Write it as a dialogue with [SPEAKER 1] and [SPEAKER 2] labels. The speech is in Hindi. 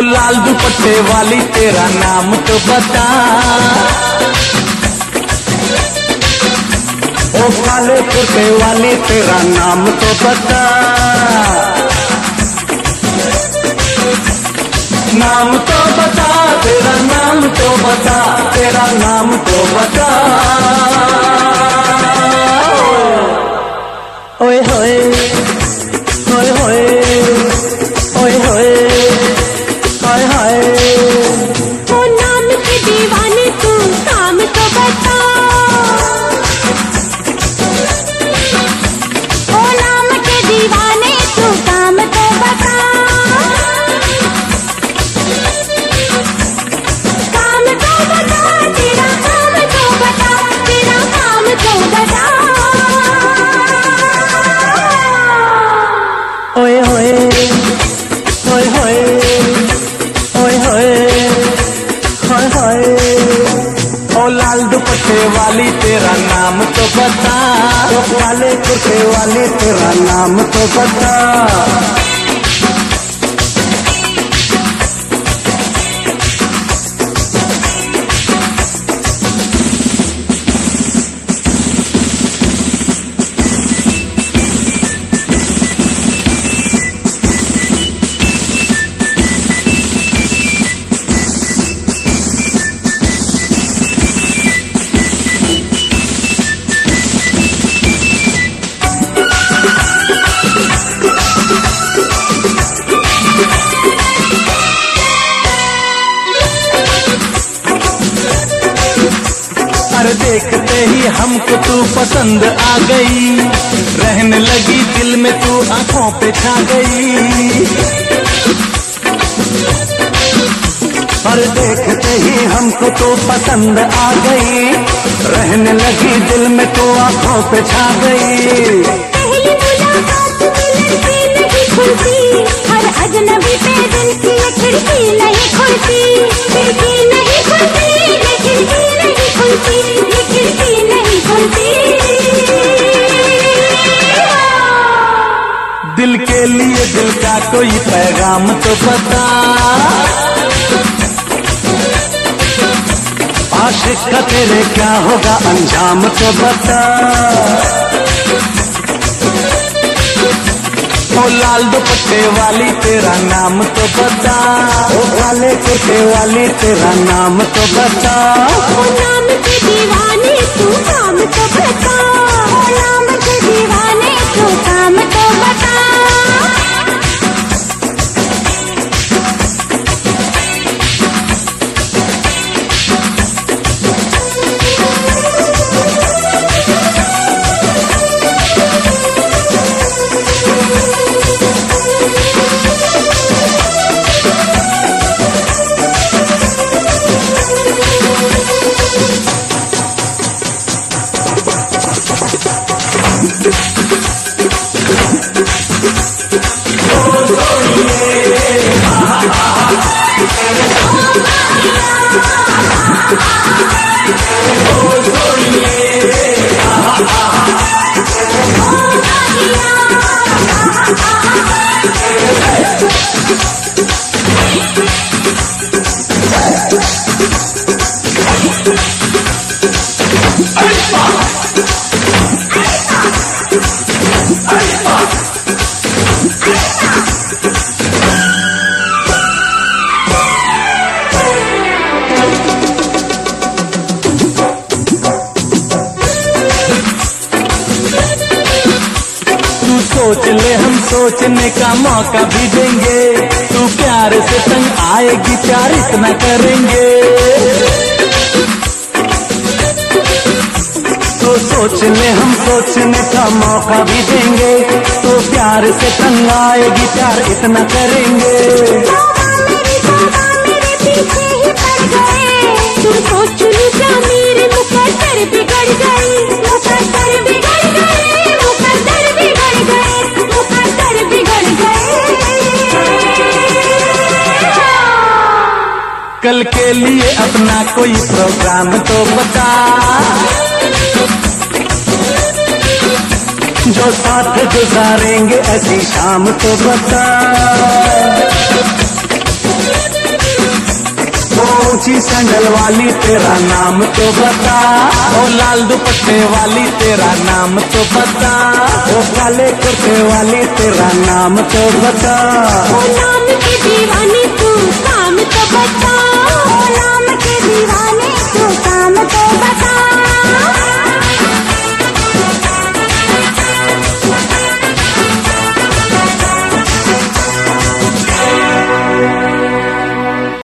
[SPEAKER 1] लाल दुपट्टे वाली, तेरा नाम तो बता। ओ काले कुर्ते वाली, तेरा नाम तो बता। नाम तो बता, तेरा नाम तो बता, तेरा नाम तो बता। वाली तेरा नाम तो बता वाले काले कुर्ते वाली तेरा नाम तो बता हमको तू पसंद आ गई। रहने लगी दिल में तू आँखों पे छा गई। पर देखते ही हमको तो पसंद आ गई। रहने लगी दिल में तो आँखों पे छा गई।
[SPEAKER 2] पहली मुलाकात में लड़की नहीं खुलती। हर अजनबी पे दिल की खिड़की नहीं खुलती।
[SPEAKER 1] दिल का कोई पैगाम तो बता आशिक का तेरे क्या होगा अंजाम तो बता ओ लाल दुपट्टे वाली तेरा नाम तो बता ओ काले कुर्ते वाली तेरा नाम तो बता
[SPEAKER 2] ओ नाम के दीवाने Let's
[SPEAKER 1] go. सोच ले, हम सोचने का मौका भी देंगे। तू प्यार से तंग आएगी, प्यार इतना करेंगे। तो सोच ले हम सोचने का मौका भी देंगे। तो प्यार से तंग आएगी, प्यार इतना करेंगे।
[SPEAKER 2] तुमको चुन जा मेरे बिगड़ गई।
[SPEAKER 1] अपना कोई प्रोग्राम तो बता। जो साथ गुजारेंगे ऐसी शाम तो बता। तिरछी सैंडल वाली तेरा नाम तो बता? ओ लाल दुपट्टे वाली तेरा नाम तो बता। ओ काले कुर्ते वाली तेरा नाम तो बता।
[SPEAKER 2] ओ नाम की दीवानी तू काम तो बता। दीवाने तू काम तो बता।